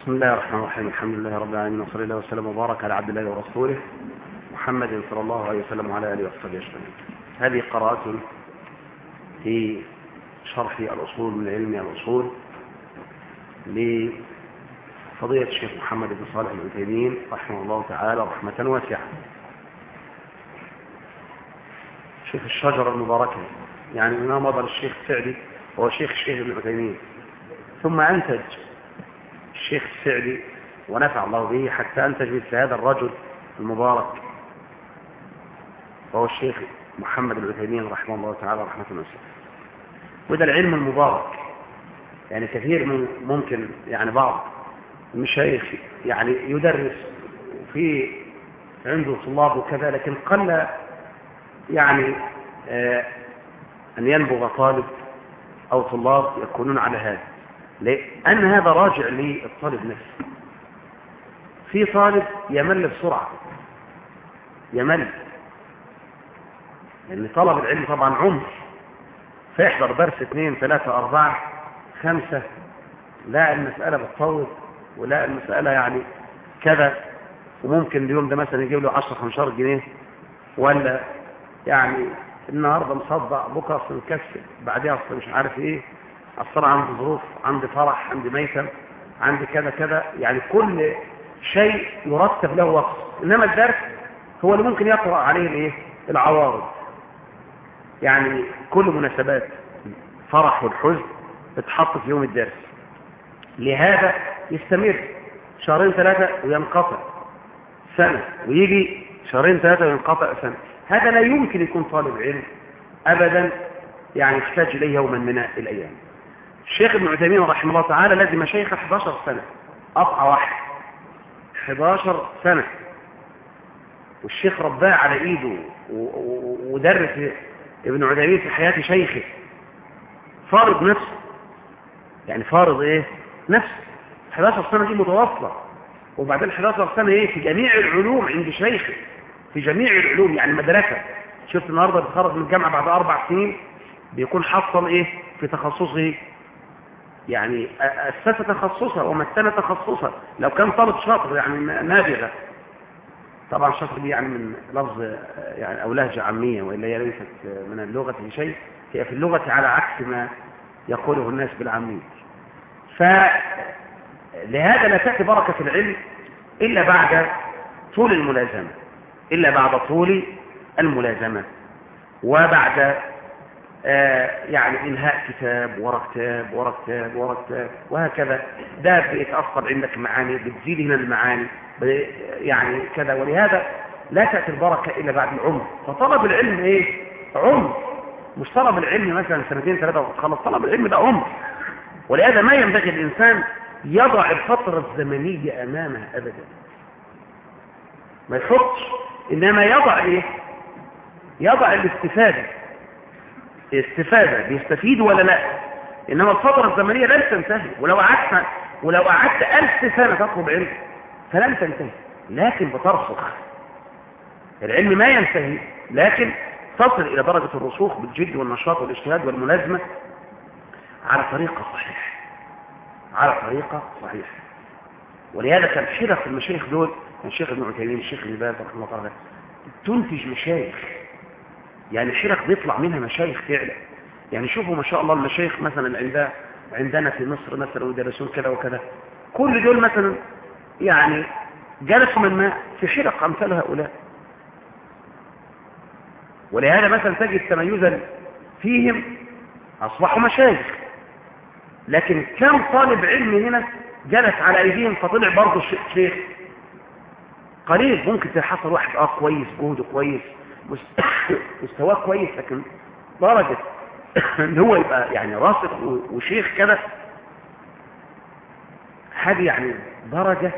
بسم الله الرحمن الرحيم. الحمد لله رب العالمين وصلى الله وسلم وبارك على عبد الله ورسوله محمد صلى الله عليه وسلم وعلى آله وصحبه أجمعين. هذه قراءة في شرح الأصول من علم الأصول لفضيلة الشيخ محمد بن صالح العثيمين رحمه الله تعالى رحمة واسعة. شيخ الشجرة المباركة يعني ما مضى للشيخ السعدي هو شيخ الشيخ ابن ثم أنتج الشيخ السعدي ونفع الله به حتى أنتج مثل هذا الرجل المبارك وهو الشيخ محمد العثيمين رحمه الله تعالى رحمة واسعة. وده العلم المبارك يعني كثير من ممكن يعني بعض المشايخ يعني يدرس في عنده طلاب وكذا لكن قل يعني آه أن ينبغ طالب أو طلاب يكونون على هذا. لأن هذا راجع للطالب نفسه. في طالب يمل بسرعة. يمل. لأن طلب العلم طبعا عمر. فيحضر درس اثنين ثلاثة أربعة خمسة. لا المسألة بتطول ولا المسألة يعني كذا. وممكن اليوم ده مثلا يجيب له 10 15 جنيه. ولا يعني النهارده مصدع بكرة اصل مكسل بعديها اصل مش عارف إيه. اصل عندي ظروف عندي فرح عندي ميتم عندي كذا كذا. يعني كل شيء يرتب له وقت. إنما الدرس هو اللي ممكن يقرأ عليه الإيه؟ العوارض. يعني كل مناسبات فرح والحزن تتحط في يوم الدرس. لهذا يستمر شهرين ثلاثة وينقطع سنة ويجي شهرين ثلاثة وينقطع سنة. هذا لا يمكن يكون طالب علم أبدا يعني يحتاج إليه يوما من الأيام. الشيخ ابن عثيمين رحمه الله تعالى لازم شيخ 11 سنة أبقى واحد. 11 سنة. والشيخ رباه على إيده ودرس ابن عثيمين في حياة شيخه. فارض نفسه يعني فارض إيه؟ نفسه 11 سنة دي متواصلة. وبعدين 11 سنة إيه؟ في جميع العلوم عند شيخه. في جميع العلوم يعني مدرسة شفت النهاردة بيتخرج من الجامعة بعد أربع سنين بيكون حصل إيه؟ في تخصصه يعني أسس تخصصها ومثل تخصصها لو كان طالب شاطر يعني نابغة طبعا شاطر دي يعني من لفظ يعني أو لهجة عامية وإلا هي ليست من اللغة شيء. هي في اللغة على عكس ما يقوله الناس بالعامية. فلهذا لا تأتي بركة العلم إلا بعد طول الملازمة. إلا بعد طول الملازمة. وبعد يعني إنهاء كتاب ورا كتاب ورا كتاب ورا كتاب وهكذا. ده بيتأثر عندك معاني بتزيد هنا المعاني يعني كذا. ولهذا لا تأتي البركة إلا بعد العمر. فطلب العلم إيه؟ عمر. مش طلب العلم مثلا سنتين ثلاثة وتخلص. طلب العلم ده عمر. ولهذا ما ينبغي الإنسان يضع الفترة الزمنية أمامه أبدا. ما يحطش إنما يضع إيه؟ يضع الاستفادة. استفادة بيستفيد ولا لا؟ إنما الفترة الزمنية لن تنتهي. ولو قعدت ولو قعدت ألف سنة تطلب علم فلن تنتهي. لكن بترسخ. العلم ما ينتهي لكن تصل إلى درجة الرسوخ بالجد والنشاط والاجتهاد والملازمة على طريقة صحيحة. على طريقة صحيحة. ولهذا كان حرف المشايخ دول الشيخ ابن عثيمين الشيخ ابن باز رحمه الله تعالى تنتج مشايخ. يعني الحرف بيطلع منها مشايخ فعلا. يعني شوفوا ما شاء الله المشايخ مثلا عندنا في مصر مثلا ويدرسون كذا وكذا. كل دول مثلا يعني جلسوا من ما في حرق أمثال هؤلاء. ولهذا مثلا تجد تميزا فيهم أصبحوا مشايخ. لكن كم طالب علم هنا جلس على أيديهم فطلع برضه شيخ قليل ممكن تحصل واحد آه كويس جهده كويس. مستواه كويس لكن درجة إن هو يبقى يعني راسخ وشيخ كده هذه يعني درجة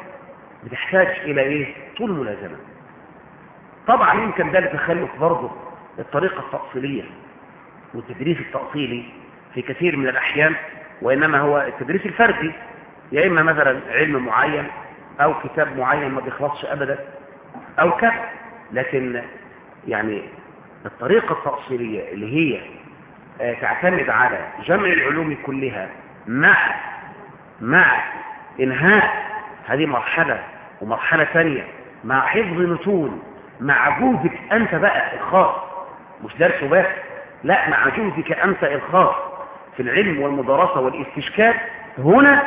بتحتاج إلى إيه؟ طول ملازمة. طبعا يمكن ده لتخلف برضه الطريقة التأصيلية والتدريس التأصيلي في كثير من الأحيان وإنما هو التدريس الفردي يا إما مثلا علم معين أو كتاب معين ما بيخلصش أبدا أو كذا لكن يعني الطريقة التأصيلية اللي هي تعتمد على جمع العلوم كلها مع مع إنهاء هذه مرحلة ومرحلة ثانية مع حفظ متون مع جهدك أنت بقى الخاص. مش درس بس لا مع جهدك أنت الخاص. في العلم والمدرسة والاستشكال هنا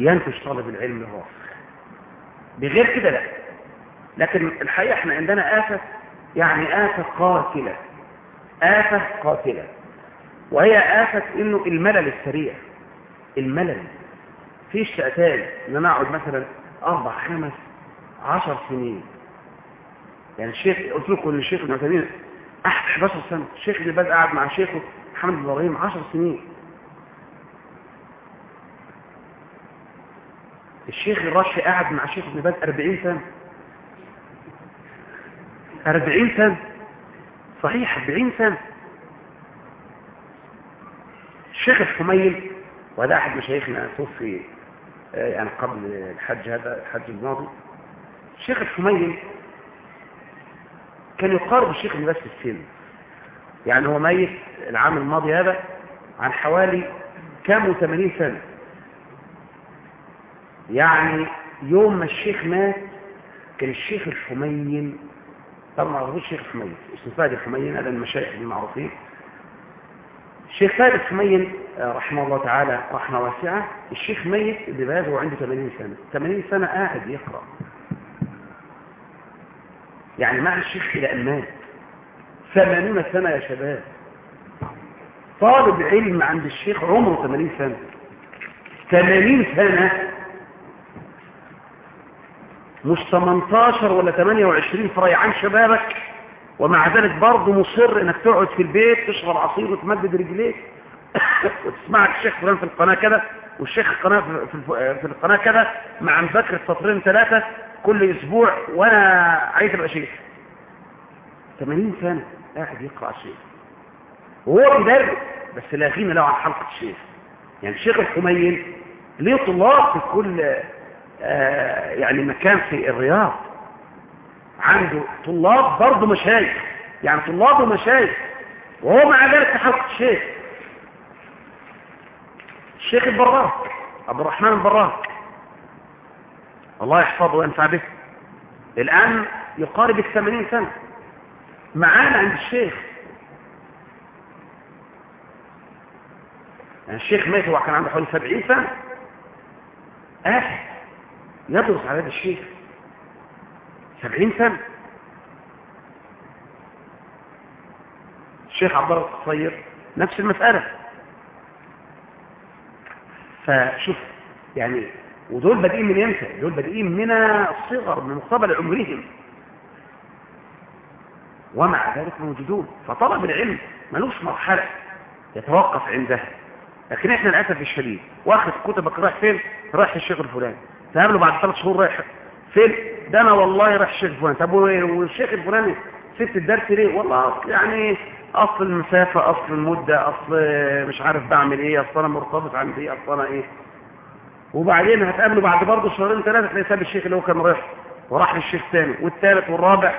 ينتج طالب العلم الراسخ. بغير كده لا. لكن الحقيقة إحنا عندنا آفة يعني آفة قاتلة. آفة قاتلة. وهي آفة إنه الملل السريع. الملل. فيش تأتاني إن أنا أقعد مثلا أربع خمس عشر سنين. يعني الشيخ قلت لكم إن الشيخ ابن عثيمين 11 سنة. الشيخ اللي بدأ قاعد مع شيخه محمد بن إبراهيم 10 سنين. الشيخ الراشي قاعد مع شيخ ابن باز 40 سنة. 40 سنة. صحيح 40 سنة. الشيخ الحميل وهذا أحد مشايخنا توفي يعني قبل الحج هذا الحج الماضي. الشيخ الحميل كان يقارب الشيخ باز في السن. يعني هو ميت العام الماضي هذا عن حوالي كام 80 سنة. يعني يوم ما الشيخ مات كان الشيخ الحمين طبعا ما عرفوش الشيخ الحمين اسمه فهد الحمين هذا المشايخ المعروفين. الشيخ فهد الحمين رحمه الله تعالى رحمة واسعة. الشيخ ميت بباز وعنده 80 سنة. 80 سنة قاعد يقرأ. يعني مع الشيخ إلى أن مات 80 سنة يا شباب. طالب علم عند الشيخ عمره 80 سنة. 80 سنة مش 18 ولا 28 فريعان شبابك ومع ذلك برضه مصر إنك تقعد في البيت تشرب عصير وتمدد رجليك. وتسمعك الشيخ فلان في القناة كده والشيخ القناة في, في القناة كده مع مذاكرة سطرين ثلاثة كل أسبوع وأنا عايز أبقى شيخ. 80 سنة قاعد يقرأ الشيخ وهو بيدرس بس لا غنى له عن حلقة الشيخ يعني الشيخ الحمين ليه طلاب في كل يعني مكان في الرياض. عنده طلاب برضه مشايخ. يعني طلاب ومشايخ. وهو مع ذلك في حلقة الشيخ الشيخ البراك عبد الرحمن البراك الله يحفظه وينفع به. الآن يقارب الثمانين سنة. معانا عند الشيخ. يعني الشيخ مات هو كان عنده حوالي سبعين سنة. قاعد يدرس على هذا الشيخ سبعين سنة. الشيخ عبد الله القصير نفس المسألة. فشوف يعني ودول بادئين من إمتى؟ دول بادئين من الصغر من مقتبل عمرهم. ومع ذلك موجودون. فطلب العلم ملوش مرحلة يتوقف عندها. لكن إحنا للأسف الشديد واخد كتبك رايح فين؟ رايح الشيخ الفلاني. تقابله بعد ثلاث شهور رايح. فين؟ ده أنا والله رايح الشيخ الفلاني. طب والشيخ الفلاني سبت الدرس ليه؟ والله اصل يعني أصل المسافة أصل المدة أصل مش عارف بعمل إيه أصل أنا مرتبط عندي إيه أصل أنا إيه. وبعدين هتقابله بعد برضه شهرين ثلاثة تلاقي ساب الشيخ اللي هو كان رايح وراح للشيخ الثاني والثالث والرابع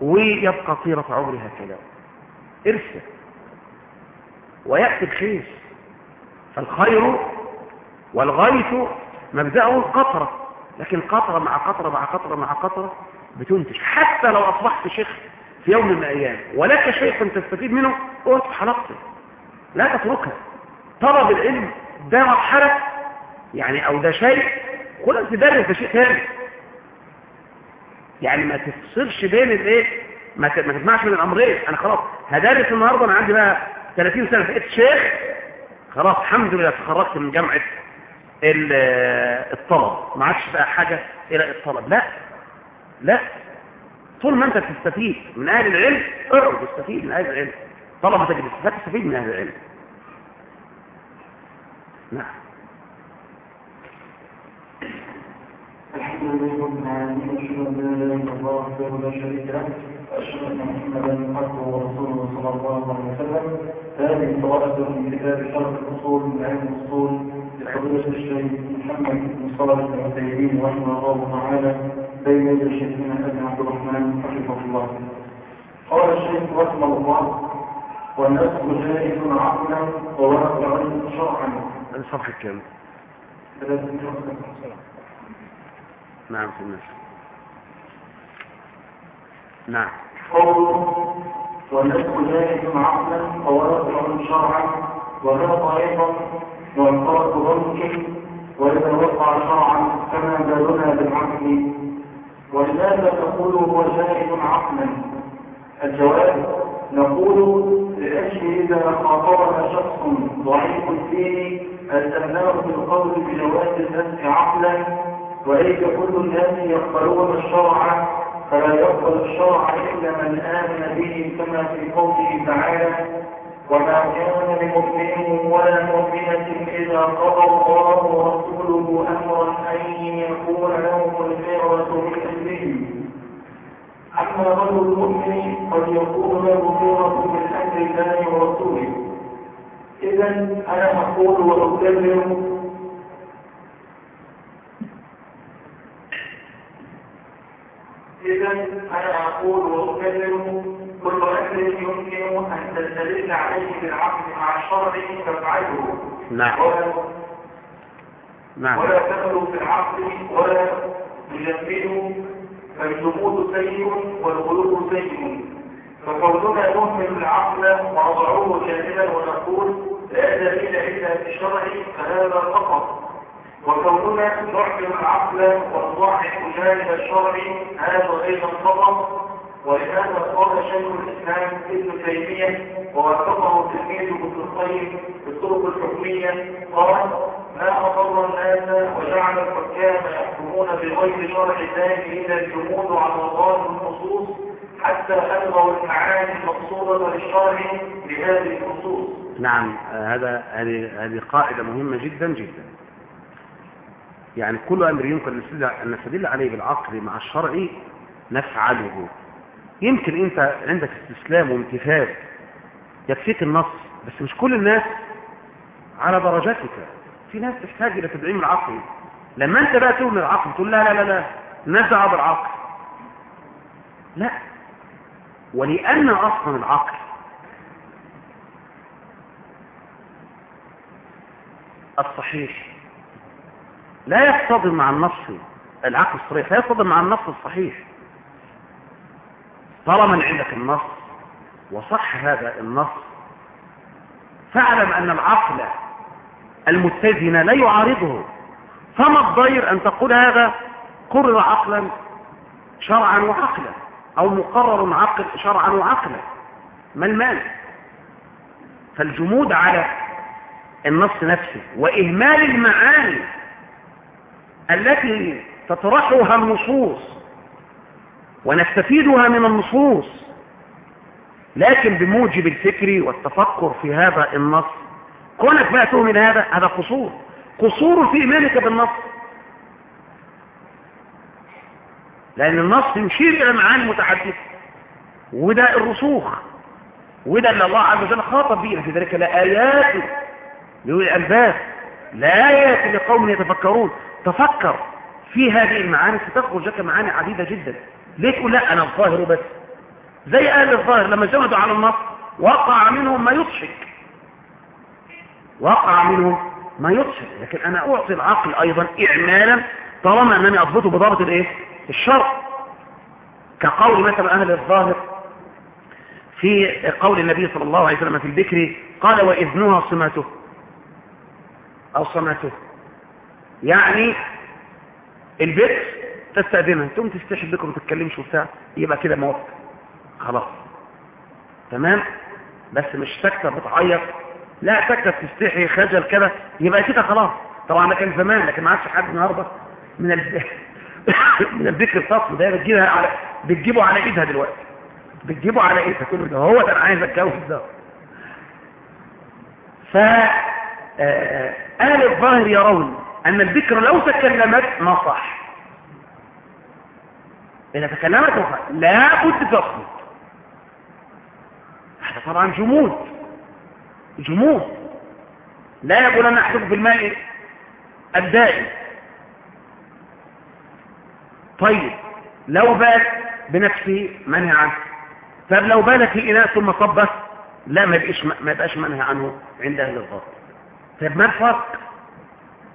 ويبقى طيلة عمره هكذا. ارثة ويأتي الخير فالخير والغيث مبدأه القطرة لكن قطرة مع قطرة مع قطرة مع قطرة بتنتج. حتى لو أصبحت شيخ في يوم من الأيام ولك شيء تستفيد منه في حلقته. لا تتركها. طلب العلم ده مرحلة يعني أو ده شيء. أنت تدرس ده شيء ثاني. يعني ما تفصلش بين الإيه؟ ما تجمعش بين الأمرين. أنا خلاص هدرس النهارده أنا عندي بقى 30 سنة. بقيت شيخ خلاص الحمد لله تخرجت من جامعة الطلب. ما عادش بقى حاجة إلى الطلب. لا. لا. طول ما أنت تستفيد من أهل العلم اقعد تستفيد من أهل العلم. طالما تجلس لا تستفيد من أهل العلم. نعم. الحمد لله رب العالمين اشهد ان لا اله الا الله وحده لا شريك له واشهد ان محمدا عبده ورسوله صلى الله عليه وسلم. هذه طوائف من كتاب شرح الأصول من علم الأصول. لفضيله الشيخ محمد بن صالح العثيمين رحمه الله تعالى بين يدي شيخنا أبي عبد الرحمن حفظه الله. قال الشيخ رحمه الله والنسخ جائز عقلا وواقع شرعا. كام 30 نعم في الناس نعم. قوله والنسك جاهز عقلا وواقع شرعا وذاق أيضا والفرق واذا وقع شرعا كما بالنا بالعقل. ولماذا تقول هو جاهز عقلا. الجواب نقول لأجل إذا خاطبنا شخص ضعيف الدين ألزمناه بالقول بجواز النسك عقلا. وليس كل الناس يقبلون الشرع فلا يقبل الشرع إلا من آمن به كما في قوله تعالى وما كان لمؤمن ولا مؤمنة إذا قضى الله ورسوله أمرا أن يكون لهم الخيرة من أمرهم أما رجل المؤمن قد يكون له خيرة من أمر الله ورسوله. إذا أنا أقول وأكرر إذا أنا أقول وأكرر كل أمر يمكن تستدل عليه بالعقل مع الشرع تفعله نعم. ولا نعم. ولا تخلو في العقل ولا تجمده فالجمود سيء والغلو سيء. فقولنا نهمل العقل ونضعه جانبا ونقول لا دليل إلا في الشرع فهذا فقط. وكوننا نحكم العقل ونضعف جانب الشرع هذا أيضا فقط. ولهذا قال شيخ الإسلام ابن تيمية ووافقه تلميذه ابن القيم في الطرق الحكمية. قال ما أضر الناس وجعل الحكام يحكمون بغير شرع الله إلا الجمود على ظاهر النصوص حتى ألغوا المعاني المقصودة للشرع بهذه النصوص نعم هذا هذه هذه قاعدة مهمة جدا جدا. يعني كل أمر يمكن أن نستدل عليه بالعقل مع الشرع نفعله. يمكن أنت عندك استسلام وامتثال يكفيك النص بس مش كل الناس على درجتك في ناس تحتاج إلى تدعيم العقل. لما أنت بقى تقول العقل تقول لا لا لا لا نزع بالعقل. لا. ولأن أصلا العقل الصحيح. لا يصطدم مع النص العقل الصريح لا يصطدم مع النص الصحيح. طالما عندك النص وصح هذا النص. فاعلم أن العقل المتزن لا يعارضه. فما الضير أن تقول هذا قرر عقلا شرعا وعقلا أو مقرر عقل شرعا وعقلا؟ ما المانع؟ فالجمود على النص نفسه وإهمال المعاني التي تطرحها النصوص ونستفيدها من النصوص لكن بموجب الفكر والتفكر في هذا النص. كونك بقى تؤمن هذا هذا قصور. قصور في إيمانك بالنص. لأن النص يشير إلى معاني متعددة وده الرسوخ. وده اللي الله عز وجل خاطب به. في ذلك لآيات لأولي الألباب. لآيات لقوم يتفكرون. تفكر في هذه المعاني. ستخرج لك معاني عديدة جدا. ليه تقول لا أنا الظاهر بس. زي أهل الظاهر لما جمدوا على النص وقع منهم ما يضحك. وقع منهم ما يضحك. لكن أنا أعطي العقل أيضا إعمالا طالما أنني أضبطه بضابط الإيه؟ الشرع. كقول مثلا أهل الظاهر في قول النبي صلى الله عليه وسلم في البكر قال وإذنها صمته. أو صمته. يعني البكر تستأذنها تقوم تستحي بكم تتكلمش وبتاع يبقى كده موت خلاص. تمام؟ بس مش ساكتة بتعيط. لا ساكتة تستحي خجل كده. يبقى كده خلاص. طبعا ده كان زمان لكن ما عادش حد النهارده من ال... من الذكر الفصل ده بتجيبها على بتجيبه على إيدها دلوقتي. بتجيبه على إيدها. كله ده هو ده أنا عايز اتجوز ده. ف أهل الظاهر يرون أن الذكر لو تكلمت ما صح. إذا تكلمت ما صح لا بد تصمت طبعا جمود. جمود. لا يقول أنا احدث بالماء الدائم. طيب لو بال بنفسه منهي عنه. طب لو بال في إناء ثم صبه لا ما يبقاش ما يبقاش منهي عنه عند أهل الظاهر طب ما الفرق؟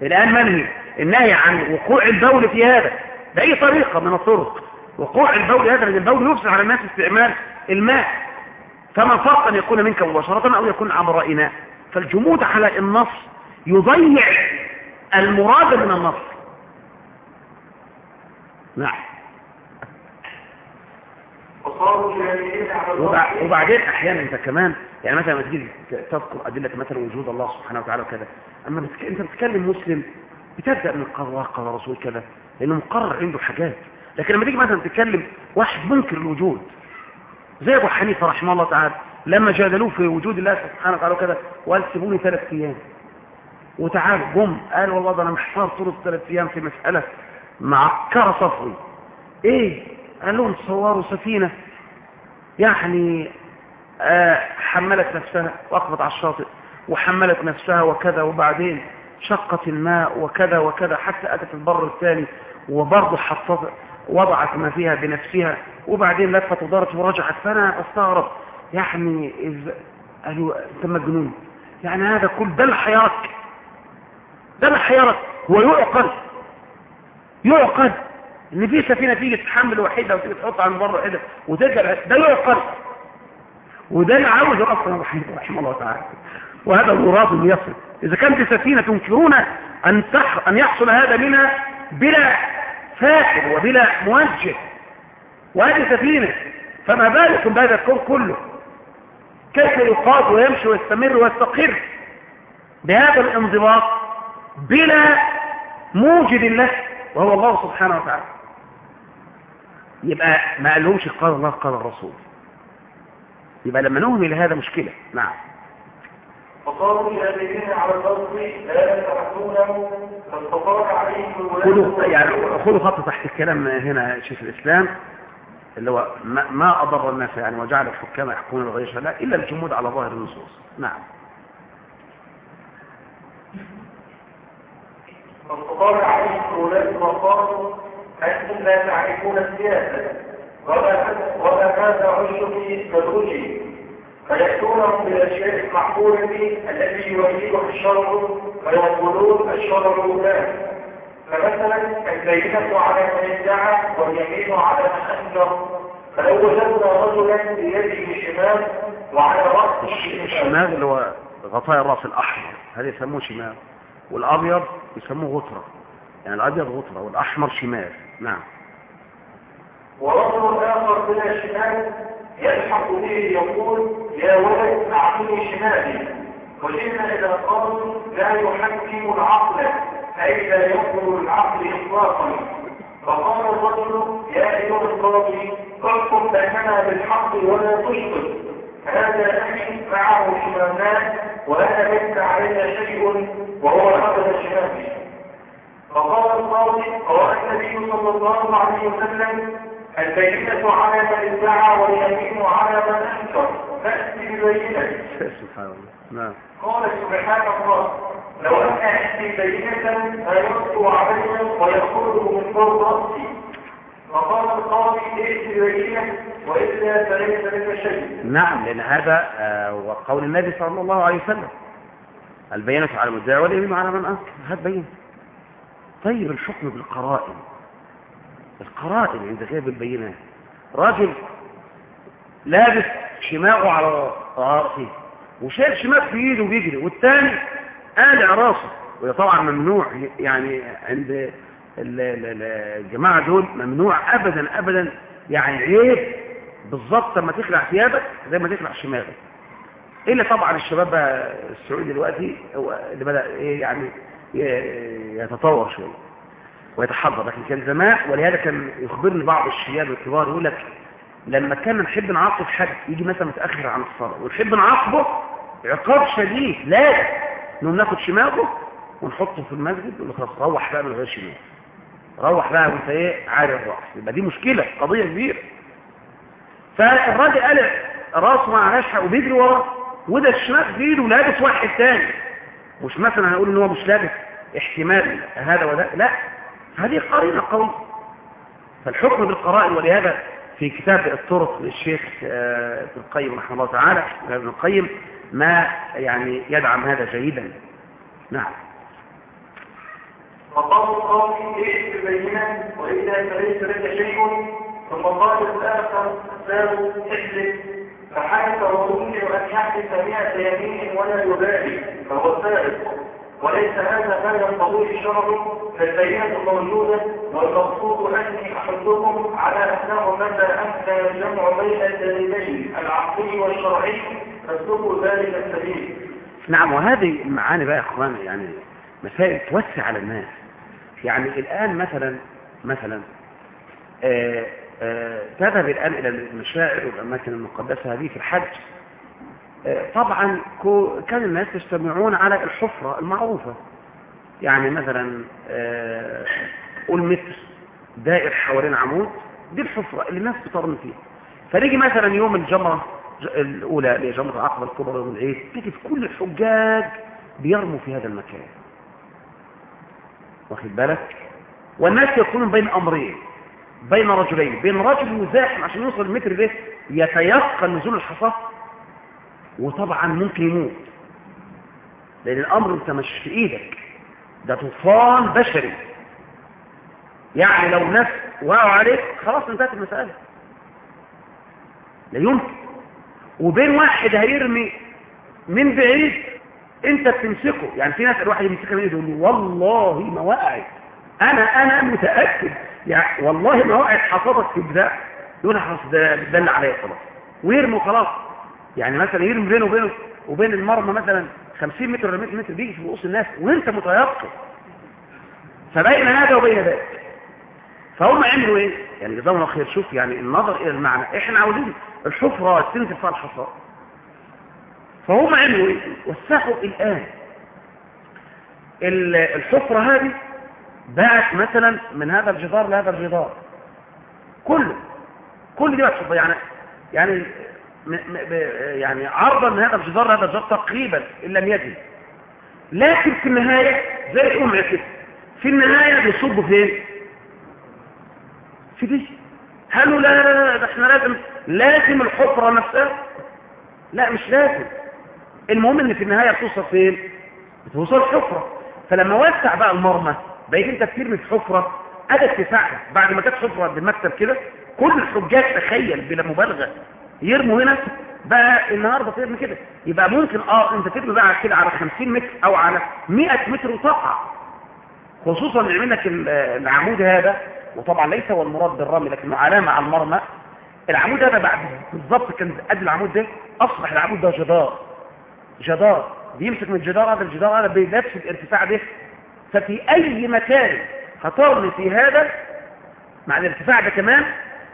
الآن منهي. النهي عن وقوع البول في هذا. بأي طريقة من الطرق؟ وقوع البول هذا لأن البول يفسد على الناس استعمال الماء. فما فرق أن يكون منك مباشرة أو يكون عبر إناء. فالجمود على النص يضيع المراد من النص. نعم. وبعدين أحيانا أنت كمان يعني مثلا لما تيجي تذكر أدلة مثلا وجود الله سبحانه وتعالى وكذا أما. أنت بتتكلم مسلم بتبدأ من الله قال رسول كذا لأنه مقرر عنده حاجات. لكن لما تيجي مثلا تتكلم واحد منكر الوجود زي أبو حنيفة رحمه الله تعالى لما جادلوه في وجود الله سبحانه وتعالى وكذا وقال سيبوني ثلاث أيام. وتعالوا جم قال والله ده أنا محتار طول الثلاث أيام في مسألة. معكره صفري إيه؟ قال لهم صوروا سفينة. يعني آه، حملت نفسها وقفت على الشاطئ وحملت نفسها وكذا وبعدين شقت الماء وكذا وكذا حتى أتت البر الثاني وبرضه حطت وضعت ما فيها بنفسها وبعدين لفت ودارت ورجعت. فأنا أستغرب يعني إذ قالوا أنت مجنون يعني هذا كل ده اللي حيرك ده اللي حيرك هو يعقل يعقل. إن في سفينة تيجي تتحمل وحيدة وتيجي تحط على بره وحيده وترجع ده يعقل. وده اللي عاوز أصلا رحمه الله تعالى. وهذا المراد يصل. إذا كانت سفينة تنكرون أن تح... أن يحصل هذا منها بلا فاعل وبلا موجه وهذه سفينة. فما بالكم بهذا الكون كله؟ كيف يقاد ويمشي ويستمر ويستقر بهذا الانضباط بلا موجد له وهو الله سبحانه وتعالى؟ يبقى ما قالهمش قال الله قال الرسول. يبقى لما نهمل هذا مشكلة. نعم. وصاروا جاهلين على الأرض لا يتحدونه فاستطاع عليهم خذوا يعني خذوا خط تحت الكلام هنا شيخ الإسلام اللي هو ما, ما أضر الناس يعني وجعل الحكام يحكمون بغير شهادة إلا الجمود على ظاهر النصوص. نعم. فاستطاع عليهم الولاة وقالوا أنتم لا تعرفون السياسة. وما وما هذا عشق كالرجل فيأتونهم بالأشياء المحظورة التي يريدها الشرع فيقولون الشرع لا فمثلا البينة على من ادعى واليمين على من أنكر. فلو وجدنا رجلا بيده شمال وعلى رأسه الشماغ اللي هو غطاء الرأس الأحمر. هذا يسموه شماغ والأبيض يسموه غطرة. يعني الأبيض غطرة والأحمر شمال. نعم. ورجل آخر بلا شمال يلحق به يقول يا ولد أعطني شمالي وجئنا إلى قول لا يحكم العقل أي لا يقبل العقل إطلاقا. فقال الرجل يا أيها القاضي احكم بيننا بالحق ولا تشطط هذا أخي معه شمامان وأنا ليس علي شيء وهو أخذ شمالي فقال القاضي قال النبي صلى الله عليه وسلم البينة على من ادعى واليمين على من انكر فأتي ببينة سبحان الله. نعم. قال سبحان الله. لو أن عندي بينة لا يخطو علي ويخرج من فوق رأسي. فقال القاضي ائت ببينة وإلا فليس لك شيء. نعم لأن هذا آه، وقول النبي صلى الله عليه وسلم. البينة على المدعي واليمين على من أنكر هات بين طيب الحكم بالقرائن. القرائن عند غياب البينات. راجل لابس شماغه على رأسه وشايل شماغ في ايده وبيجري والتاني قالع راسه. وده طبعا ممنوع يعني عند ال- ال- ال- الجماعة دول ممنوع ابدا ابدا يعني عيب بالظبط لما تخلع ثيابك زي ما تخلع شماغك. إلا طبعا الشباب السعودي دلوقتي هو اللي بدأ إيه يعني يتطور شوية. ويتحضر. لكن كان زمان ولهذا كان يخبرني بعض الشباب الكبار يقول لك لما كنا نحب نعاقب حد يجي مثلا متأخر عن الصلاة ونحب نعاقبه عقاب شديد لازم انهم ناخد شماغه ونحطه في المسجد ونقول خلاص روح بقى من غير شماغ روح بقى وانت إيه؟ عاري الرأس. يبقى دي مشكلة قضية كبيرة. فالراجل قال راسه ما عليهاش حق وبيجري وراه وده الشماغ في إيده ولابس واحد تاني. مش مثلا هنقول إن هو مش لابس احتمال هذا وده لا. هذه قرينة قويه فالحكم بالقرائن ولهذا في كتاب الطرق للشيخ آه، ابن القيم رحمه الله تعالى ابن القيم ما يعني يدعم هذا جيدا. نعم. فقال القاضي ائت بالبينة وإذا فليس لك شيء. ثم الآخر ساو احلف فحلف ويمكن أن يحلف مئة يمين ولا يبالي فهو سارق وليس هذا ما ينقضيه الشرع فالبينة موجودة والمقصود أني أحدكم على أنه متى أمكن الجمع بين الدليلين العقلي والشرعي فاسلكوا ذلك السبيل. نعم وهذه المعاني بقى يا اخوانا يعني مسائل توسع على الناس. يعني الآن مثلا مثلا آه، آه، تذهب الآن إلى المشاعر والأماكن المقدسة هذه في الحج. طبعا كان الناس يجتمعون على الحفرة المعروفة. يعني مثلا آه، قول متر دائر حوالين عمود دي الحفرة اللي الناس بترمي فيها. فنيجي مثلا يوم الجمرة الأولى اللي هي جمرة العقبة الكبرى يوم العيد تجد كل الحجاج بيرموا في هذا المكان. واخد بالك؟ والناس يكونون بين أمرين بين رجلين. بين رجل يزاحم عشان يوصل المتر ده يتيقن نزول الحصى وطبعا ممكن يموت. لأن الأمر أنت مش في إيدك. ده طوفان بشري. يعني لو ناس وقعوا عليك خلاص انتهت المسألة. لا يمكن. وبين واحد هيرمي من بعيد انت بتمسكه. يعني في ناس الواحد يمسكها من إيده يقول له والله ما وقعت. أنا أنا متأكد. يعني والله ما وقعت حصادك في البتاع. يقول خلاص ده عليا خلاص. ويرموا خلاص يعني مثلا يرمي بينه وبينه وبين المرمى مثلا 50 متر ولا 100 متر بيجي في رؤوس الناس وانت متيقن. فبين هذا وبين ذاك. فهم عملوا إيه؟ يعني جزاهم الله خير. شوف يعني النظر إلى المعنى. إحنا عاوزين الحفرة تنزل فيها الحصاد فهم عملوا إيه؟ وسعوا الآن. ال- الحفرة هذه باعت مثلا من هذا الجدار لهذا الجدار. كله. كل دي بقت. يعني يعني يعني عرضا من هذا الجدار لهذا الجدار تقريبا إن لم يزل لكن في النهاية زي الام كده في النهاية بيصبوا فين؟ في دي. قالوا لا لا لا ده إحنا لازم لازم الحفرة نفسها. لا مش لازم. المهم إن في النهاية بتوصل فين؟ بتوصل الحفرة فلما وسع بقى المرمى بقيت أنت بترمي في حفرة أدى اتفاقها بعد ما كانت حفرة بالمكتب كده كل الحجاج تخيل بلا مبالغة. يرموا هنا بقى النهاردة ترمي كده. يبقى ممكن آه أنت ترمي بقى كده على 50 متر أو على 100 متر وتقع. خصوصا يعمل لك ال- العمود هذا وطبعا ليس هو المراد بالرمي لكنه علامة على المرمى. العمود هذا بعد بالظبط كان قد العمود ده أصبح العمود ده جدار. جدار. بيمسك من الجدار هذا الجدار هذا بنفس الارتفاع ده. ففي أي مكان هترمي في هذا مع الارتفاع ده كمان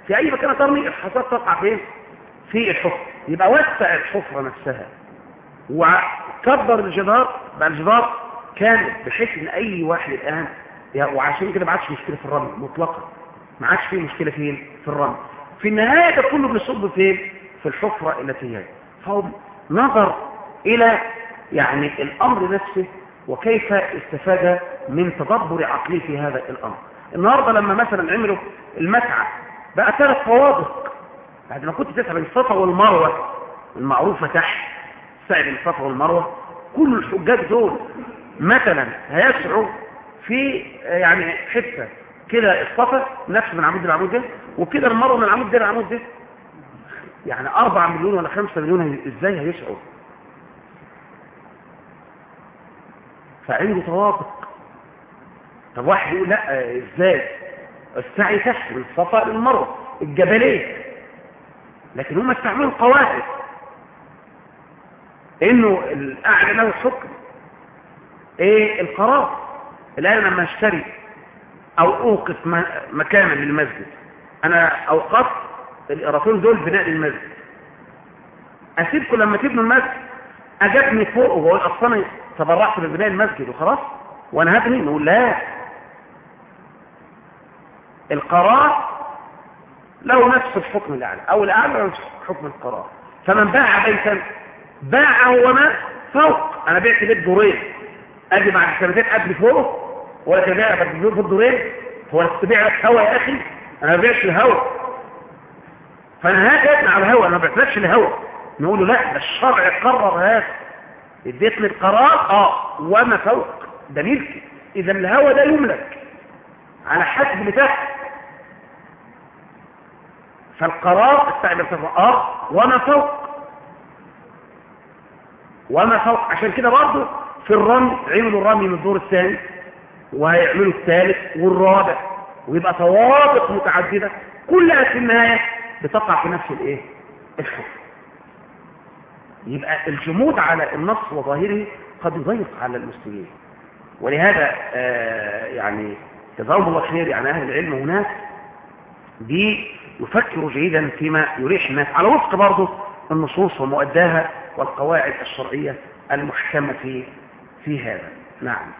في أي مكان هترمي الحصاد تقع فين؟ في الحفر يبقى وسع الحفرة نفسها. وكبر الجدار بقى الجدار كامل بحيث إن أي واحد الآن وعشان كده ما عادش مشكلة في الرمل مطلقا. ما عادش فيه مشكلة فين؟ في الرمل. في النهاية ده كله بيصب فين؟ في الحفرة التي هي. فهو نظر إلى يعني الأمر نفسه وكيف استفاد من تدبر عقلي في هذا الأمر. النهارده لما مثلا عملوا المسعى بقى ثلاث فواضق بعد ما كنت تسعى بين الصفا والمروة المعروفة تحت سعي بين الصفا والمروة كل الحجاج دول مثلا هيسعوا في آه، يعني حتة كده الصفا نفس من عمود للعمود ده وكده المروة من العمود ده للعمود ده. يعني 4 مليون ولا 5 مليون إزاي هيسعوا؟ فعنده توافق. طب واحد يقول لا آه، إزاي؟ السعي تحت من الصفا للمروة. الجبلين لكن هم استعملوا قواعد. إنه الأعلى له حكم. إيه القرار؟ الآن لما أشتري أو أوقف مكانا للمسجد أنا أوقفت القراطين دول بناء المسجد أسيبكم لما تبنوا المسجد. أجابني فوق واقول أصلا أنا تبرعت ببناء المسجد وخلاص وأنا هبني. نقول لا. القرار له نفس الحكم الاعلى أو الاعلى له نفس حكم القرار. فمن باع بيتا باع وما؟ فوق. أنا بعت بيت دورين. أجي بعد سنتين أبني فوق ولا تبيع بدي في الدورين هو أنا كنت بيع لك هوا يا أخي. أنا ما ببيعش الهوا فأنا هاجي ابني على الهوا أنا ما بعتلكش الهوا نقول له لا الشرع قرر هذا. اديتني القرار آه. وما فوق؟ ده ملكي إذا الهوى ده يملك. على حسب اللي تحت فالقرار استعمل آه وما فوق. وما فوق. عشان كده برضه في الرمي عملوا الرمي من الدور الثاني وهيعملوا الثالث والرابع ويبقى طوابق متعددة. كلها في النهاية بتقع في نفس الإيه؟ الحكم يبقى الجمود على النص وظاهره قد يضيق على المسلمين. ولهذا آه يعني جزاهم الله خير يعني أهل العلم هناك بيفكروا جيدا فيما يريح الناس. على وفق برضه النصوص ومؤداها والقواعد الشرعية المحكمة في في هذا. نعم.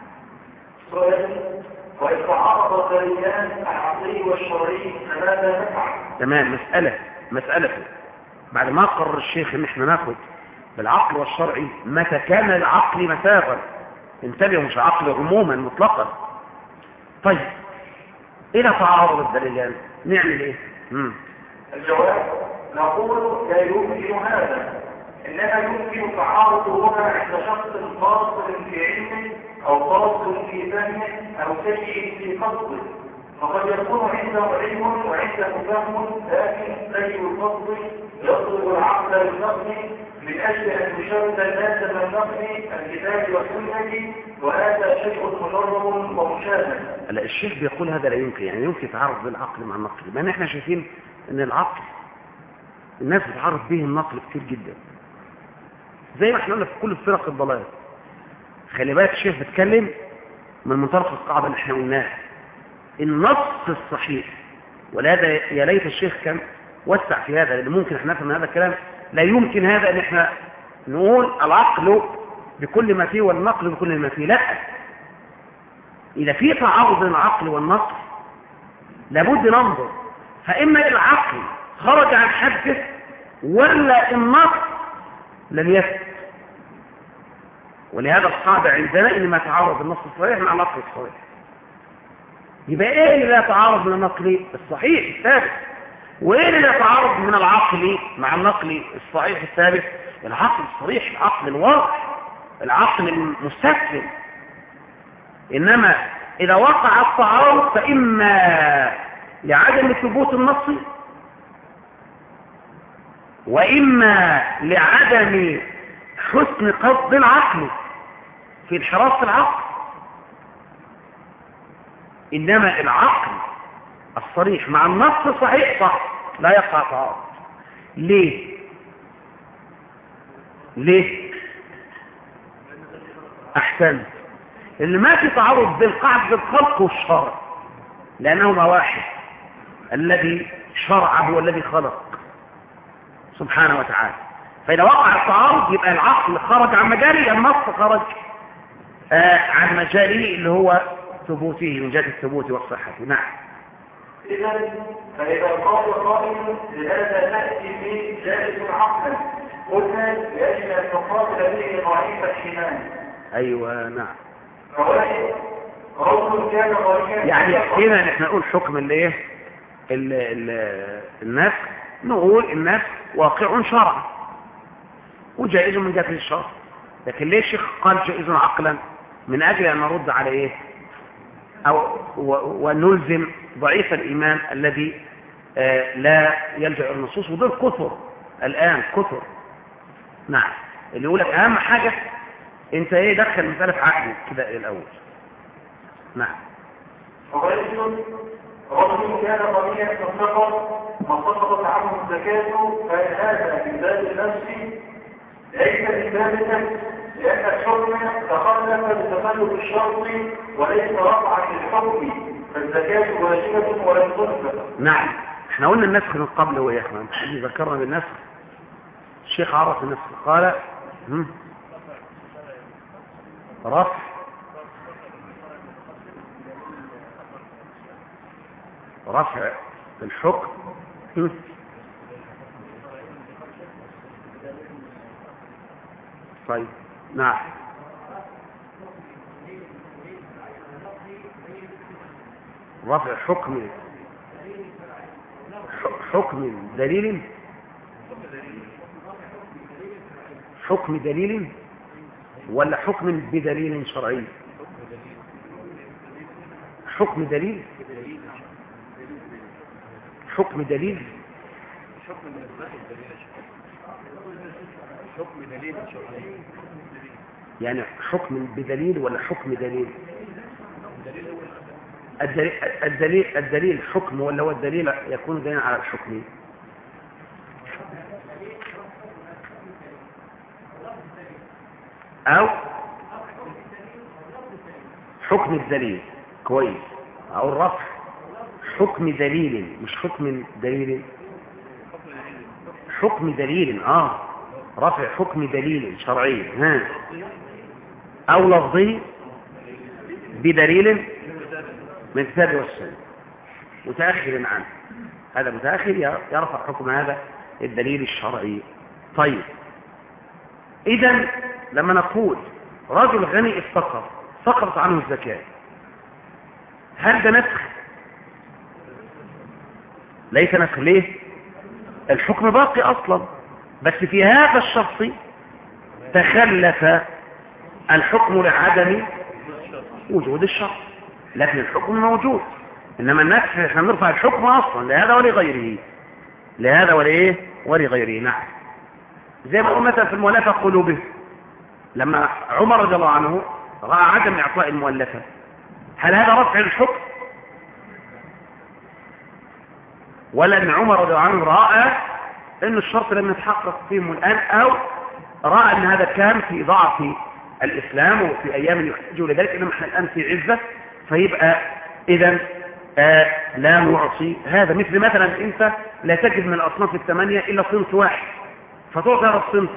وإذا تعارض العقلي والشرعي فماذا نفعل؟ تمام. مسألة مسألة. بعد ما قرر الشيخ إن إحنا ناخد بالعقل والشرعي متى كان العقل مساغا. انتبهوا مش عقل عموما مطلقا. طيب. إذا تعارض الدليلان نعمل إيه. الجواب نقول لا يمكن هذا إنما يمكن تعارضهما عند شخص فاصل في علمه أو فاصل في فهمه أو سيء في قصده فقد يكون عنده علم وعنده فهم لكن سيء القصد يطلب العقل للنقل من أجل أن يشرد الناس من نقل الكتاب والسنة وهذا شيء مجرب ومشاهد لا الشيخ بيقول هذا لا يمكن يعني يمكن تعارض بين العقل مع النقل ما إحنا شايفين إن العقل الناس بتعرف به النقل كتير جدا. زي ما إحنا قلنا في كل فرق الضلال. خلي بالك الشيخ بيتكلم من منطلق القاعدة اللي إحنا قلناها. النص الصحيح ولهذا يا ليت الشيخ كان وسع في هذا لأن ممكن إحنا نفهم هذا الكلام لا يمكن هذا أن إحنا نقول العقل بكل ما فيه والنقل بكل ما فيه. لا. إذا في تعارض العقل والنقل لابد ننظر. فإما العقل خرج عن حده ولا النقل لم يثبت. ولهذا القاعدة عندنا إن ما تعارض النص الصحيح مع النقل الصحيح يبقى إيه اللي لا تعارض من النقل الصحيح؟ الثابت. وإيه اللي لا تعارض من العقل مع النقل الصحيح الثابت؟ العقل الصريح العقل الواضح العقل المستسلم. إنما إذا وقع التعارض فإما لعدم ثبوت النص وإما لعدم حسن قصد العقل في انحراف العقل. إنما العقل الصريح مع النص الصحيح صح. لا يقع تعارض ليه؟ ليه؟ أحسنت اللي ما في تعارض بين قاعدة الخلق والشرع. لأنهما واحد. الذي شرع هو الذي خلق. سبحانه وتعالى. فإذا وقع التعارض يبقى العقل خرج عن مجاله النص خرج آه عن مجاله اللي هو ثبوته من جهة الثبوت والصحة. نعم. إذا فإذا قال قائل لهذا نأتي به جائز عقلا قلنا يجب أن نقابل به ضعيف الإيمان أيوة نعم. فواحد كان ضعيفا يعني ان إحنا نقول حكم الايه ال- ال- النفس. نقول النفس واقع شرعا. وجائز من جهه الشرع. لكن ليه الشيخ قال جائز عقلا؟ من أجل أن نرد على إيه؟ أو و- ونلزم ضعيف الإيمان الذي آه، لا يلجأ النصوص ودول كثر الآن كثر. نعم. اللي يقول لك أهم حاجة أنت إيه دخل في عقلك كده الأول. نعم. ورجل رجل كان غنيا مطلقا عنه الزكاة فإن هذا من باب النفس ليس النفس لأن الحكم تخلف بتخلف الشرط وليس رفعا للحكم فالزكاة واجبة ولم تنفق نعم. إحنا قلنا النسخ من قبل هو يا إخوان. حد ذكرنا بالنسخ. الشيخ عرف النسخ. قال؟ رفع. رفع الحكم. طيب. نعم. رفع حكم. حكم دليل. حكم دليل ولا حكم بدليل شرعي؟ حكم دليل. حكم دليل. حكم من حكم دليل يعني حكم بدليل ولا حكم دليل؟ الدليل الدليل, الدليل حكم ولا هو الدليل يكون دليلا على الحكم؟ أو حكم الدليل. كويس. أو الرفع. حكم دليل مش حكم دليل. حكم دليل. آه. رفع حكم دليل شرعي ها. أو لفظي بدليل من الكتاب والسنة. متأخر عنه هذا متأخر يرفع حكم هذا الدليل الشرعي. طيب. اذا لما نقول رجل غني افتقر سقطت عنه الزكاة. هل ده نسخ؟ ليس نسخ ليه؟ الحكم باقي أصلا. بس في هذا الشخص تخلف الحكم لعدم وجود الشخص لكن الحكم موجود. إنما النسخ إحنا بنرفع الحكم أصلا لهذا ولغيره. لهذا ولإيه؟ ولغيره. نعم. زي ما مثلا في المؤلفة قلوبه. لما عمر رضي الله عنه رأى عدم إعطاء المؤلفة هل هذا رفع الحكم؟ ولا إن عمر رضي الله عنه رأى ان الشرط لم يتحقق فيهم الآن أو رأى أن هذا كان في ضعف الإسلام وفي أيام يحتاجوا لذلك إنما إحنا الآن في عزة فيبقى اذا آه لا نعصي هذا مثل مثلا أنت لا تجد من الأصناف الثمانية إلا صنف واحد. فتعطي هذا الصنف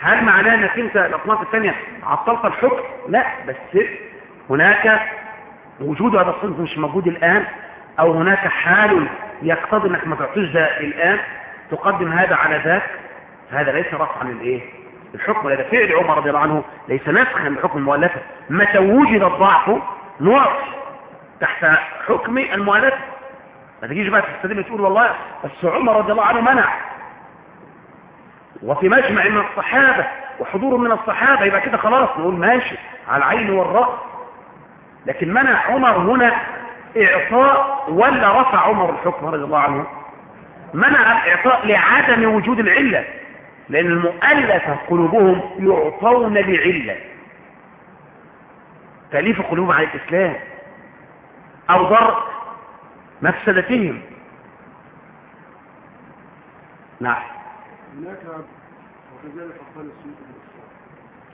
هل معناه أنك أنت الأصناف الثانية عطلت الحكم؟ لا بس هناك وجود هذا الصنف مش موجود الآن أو هناك حال يقتضي أنك ما تعطيش ده الآن. تقدم هذا على ذاك؟ هذا ليس رفعا للإيه؟ الحكم لدى فعل عمر رضي الله عنه ليس نسخا لحكم المؤلفه متى وجد الضعف نعطي تحت حكم المؤلفه ما تجيش بقى تستدل تقول والله بس عمر رضي الله عنه منع. وفي مجمع من الصحابة وحضور من الصحابة يبقى كده خلاص نقول ماشي على العين والرأس. لكن منع عمر هنا إعطاء ولا رفع عمر الحكم رضي الله عنه؟ منع الإعطاء لعدم وجود العلة لأن المؤلفة قلوبهم يعطون بعلة. تأليف قلوبهم على الإسلام أو ضرب مفسدتهم. نعم. هناك وكذلك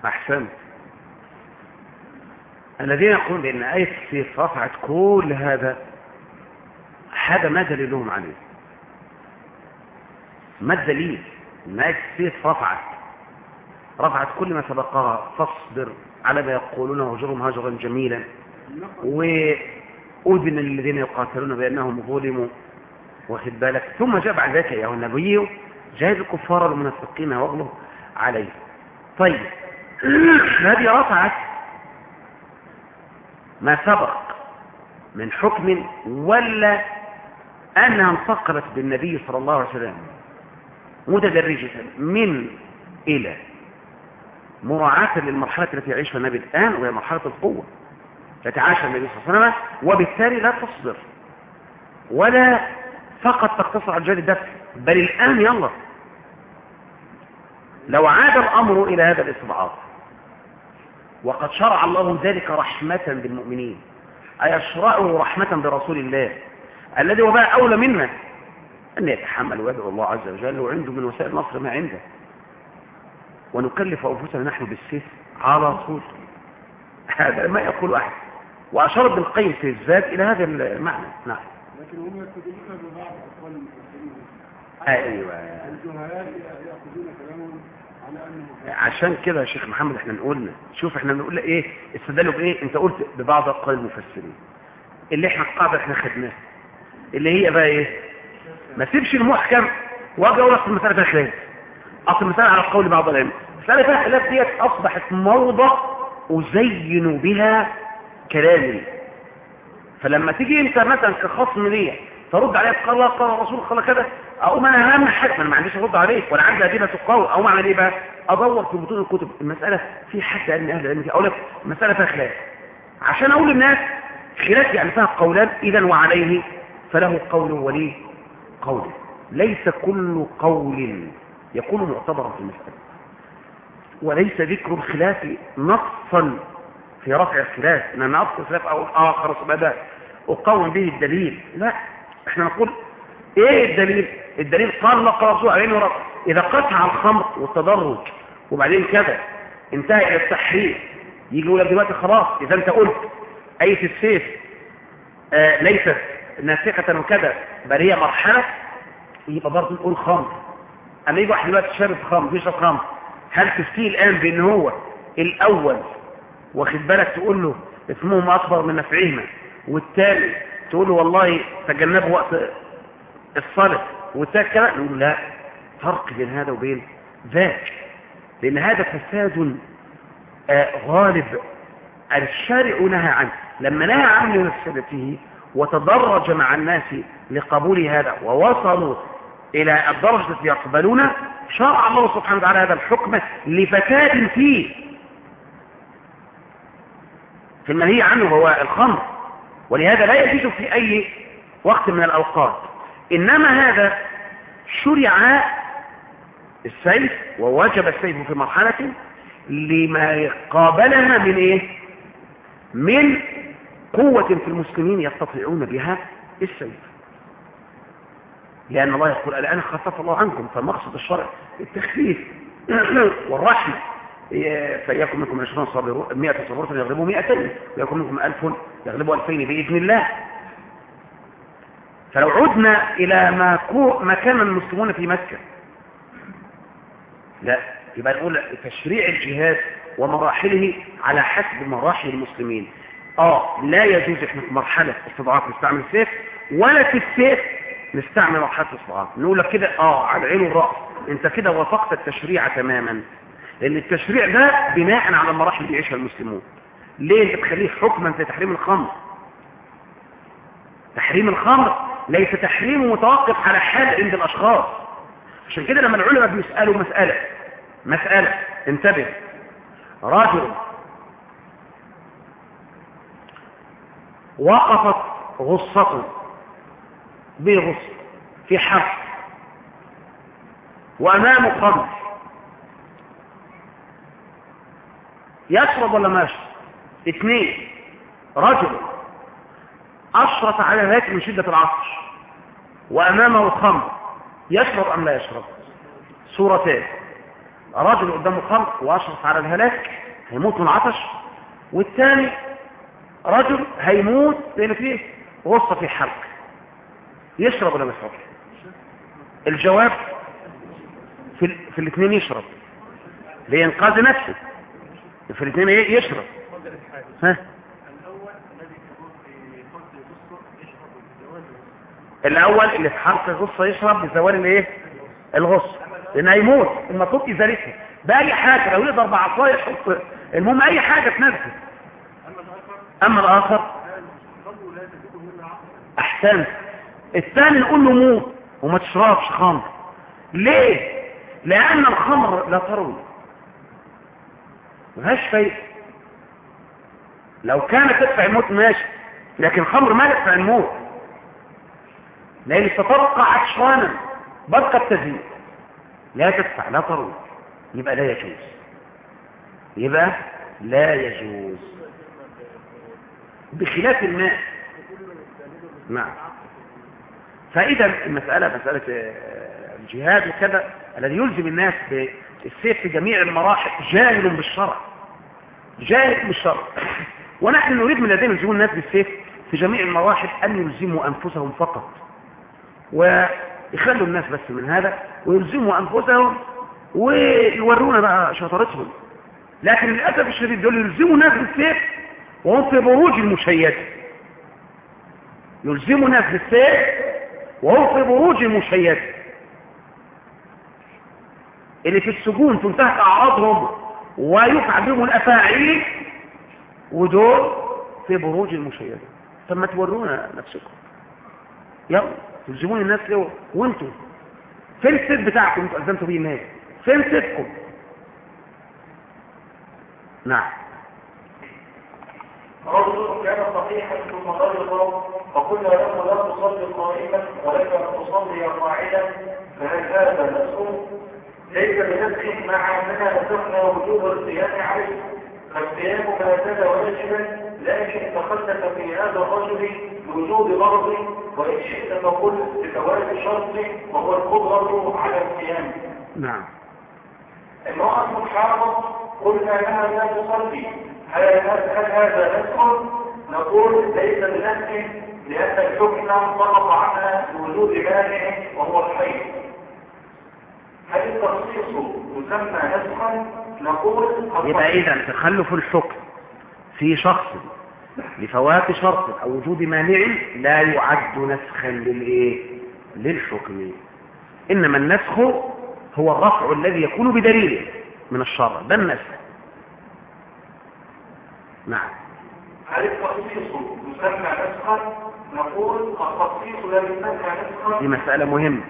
أحسنت. الذين يقولون بأن آية السيف رفعت كل هذا هذا ما دليلهم عليه؟ ما الدليل؟ آية السيف رفعت؟ رفعت كل ما سبقها. فاصبر على ما يقولون وهجرهم هجرا جميلا. وأذن الذين يقاتلون بأنهم ظلموا. واخد بالك؟ ثم جاء بعد ذلك يا النبي جاهد الكفار المنافقين وأغلب عليه. طيب. هذه رفعت ما سبق من حكم ولا أنها انتقلت بالنبي صلى الله عليه وسلم. متدرجة من إلى مراعاة للمرحلة التي يعيشها النبي الآن وهي مرحلة القوة. عاشها النبي صلى الله عليه وسلم وبالتالي لا تصبر. ولا فقط تقتصر على الجهاد الدفع بل الآن يلا. لو عاد الأمر إلى هذا الاستضعاف وقد شرع الله ذلك رحمة بالمؤمنين أي يشرعه رحمة برسول الله الذي هو بقى أولى منا أن يتحمل ويدعو الله عز وجل وعنده من وسائل النصر ما عنده. ونكلف أنفسنا نحن بالسيف على طول. هذا ما يقول أحد. وأشار ابن القيم في الذات إلى هذا المعنى. نعم. لكن هم يستدلون ببعض أقوال المفسرين. أيوة. الجهلاء يأخذون كلامهم عشان كده يا شيخ محمد إحنا نقولنا شوف إحنا بنقول إيه؟ استدلوا بإيه؟ أنت قلت ببعض أقوال المفسرين. اللي إحنا القاعده إحنا خدناها اللي هي بقى إيه؟ ما تسيبش المحكم واجي أقول أصل المساله فيها خلاف. أصل المساله على قول بعض العلماء المساله فيها خلاف ديت أصبحت موضة أزين بها كلامي. فلما تيجي أنت مثلا كخصم ليا ترد عليا قال الله قال الرسول قال كذا أقوم أنا حاجة. ما أنا ما عنديش أرد عليك ولا عندي أدلة تقوي أقوم أعمل إيه بقى؟ أدور في بطون الكتب. المسألة في حد من أهل العلم أقول لك المسألة فيها خلاف. عشان أقول للناس خلاف يعني فيها قولان إذا وعليه فله قول ولي. قول ليس كل قول يكون معتبرا في المسألة وليس ذكر الخلاف نصا في رفع الخلاف. إن أنا اذكر خلاف أو آخر ثم اقوم به الدليل. لا إحنا نقول إيه الدليل؟ الدليل قال قال رسول عليه ورب إذا قطع الخمر والتدرج وبعدين كذا انتهى إلى التحريم يجي يقول لك دلوقتي خلاص إذا أنت قلت إيه السيف آه ليست ناسخه وكذا. بل هي مرحله يبقى برضه نقول خمر أما يجي واحد دلوقتي شارب خمر بيشرب خمر هل تفتيه الآن بان هو الأول واخد بالك تقول له اسمهما أكبر من نفعهما والثاني تقول له والله تجنبه وقت الصلاة والثالث كده نقول لا فرق بين هذا وبين ذاك. لأن هذا فساد آه غالب الشارع نهى عنه. لما نهى عنه نفسه وتدرج مع الناس لقبول هذا ووصلوا إلى الدرجة التي يقبلون شرع الله سبحانه وتعالى هذا الحكم لفساد فيه. في المنهي عنه هو الخمر ولهذا لا يجوز في أي وقت من الأوقات. إنما هذا شرع السيف ووجب السيف في مرحلة لما قابلها من إيه؟ من قوة في المسلمين يستطيعون بها السيف. لأن الله يقول الآن خفف الله عنكم فمقصد الشرع التخفيف والرحمة. فيكن منكم عشرون صابرون مئة صابرة يغلبوا مئتين ويكن منكم ألف يغلبوا ألفين بإذن الله. فلو عدنا إلى ما, ما كان المسلمون في مكة لا يبقى نقول تشريع الجهاد ومراحله على حسب مراحل المسلمين. آه لا يجوز إحنا في مرحلة استضعاف نستعمل السيف ولا في السيف نستعمل مرحلة الاستضعاف نقول لك كده آه على العين والرأس أنت كده وافقت التشريع تماما. لأن التشريع ده بناء على المراحل اللي يعيشها المسلمون. ليه؟ أنت تخليه حكما زي تحريم الخمر. تحريم الخمر ليس تحريمه متوقف على حال عند الأشخاص. عشان كده لما العلماء بيسألوا مسألة مسألة انتبه رجل وقفت غصته بغص في حرف وأمامه خمر يشرب ولا ما يشرب اثنين. رجل أشرف على ذلك من شدة العطش. وأمامه خمر. يشرب أم لا يشرب؟ صورتين رجل قدامه خمر وأشرف على الهلاك. هيموت من العطش. والثاني رجل هيموت لأن فيه غصة في حلق يشرب ولا ما يشربش؟ الجواب في, ال... في الاثنين يشرب. لإنقاذ نفسه. في الاثنين يشرب. ها؟ الأول اللي في حلق الغصه يشرب بزوال الايه الغصة. لأن هيموت. المطلوب ازالتها بأي حاجة لو يقدر بعصاية يحط المهم أي حاجة تنزل. أما الآخر؟ احسنت الثاني نقول له موت وما تشربش خمر. ليه؟ لأن الخمر لا تروي. مفيهاش فايدة. لو كانت تدفع الموت ماشي لكن الخمر ما يدفع الموت. لأن ستبقى عطشانا بقى التزيين. لا تدفع لا تروي. يبقى لا يجوز. يبقى لا يجوز. بخلاف الماء نعم. فإذا المسألة مسألة الجهاد وكذا الذي يلزم الناس بالسيف في جميع المراحل جاهل بالشرع. جاهل بالشرع. ونحن نريد من الذين يلزمون الناس بالسيف في جميع المراحل أن يلزموا أنفسهم فقط. ويخلوا الناس بس من هذا ويلزموا أنفسهم ويورونا بقى شطارتهم. لكن للأسف الشديد دول يلزموا الناس بالسيف وهم في بروج المشيدة. يلزموا الناس بالسيف وهم في بروج المشيدة. اللي في السجون تنتهك أعراضهم ويفعل بهم الأفاعيل ودول في بروج المشيدة. طب ما تورونا نفسكم. يلا تلزمون الناس ليه؟ وأنتم. فين السيف بتاعكم؟ أنتوا ألزمتوا بيه الناس. فين سيفكم؟ نعم. رجل كان صحيحا ثم مرض فقلنا له لا تصلي قائما ولك أن تصلي قاعدا فهل هذا نفسه ليس بنفسه مع أننا نسخنا وجوب الصيام عليه. فالصيام ما زال واجبا لكن تخلف في هذا الرجل لوجود مرض وإن شئت فقل بفوات شرط وهو القدرة على الصيام نعم. امرأة حارض قلنا لها لا تصلي. هل, هذا نسخ؟ نقول ليس بنسخ لأن الحكم سقط عنها بوجود مانع وهو الحي هل التخصيص يسمى نسخا؟ نقول يبقى إذا تخلف الحكم في شخص لفوات شرط أو وجود مانع لا يعد نسخا للإيه؟ للحكم إنما النسخ هو الرفع الذي يكون بدليله من الشرع ده النسخ نعم. هل التخصيص يسمى نسخا؟ نقول التخصيص لا يسمى نسخا دي مسألة مهمة.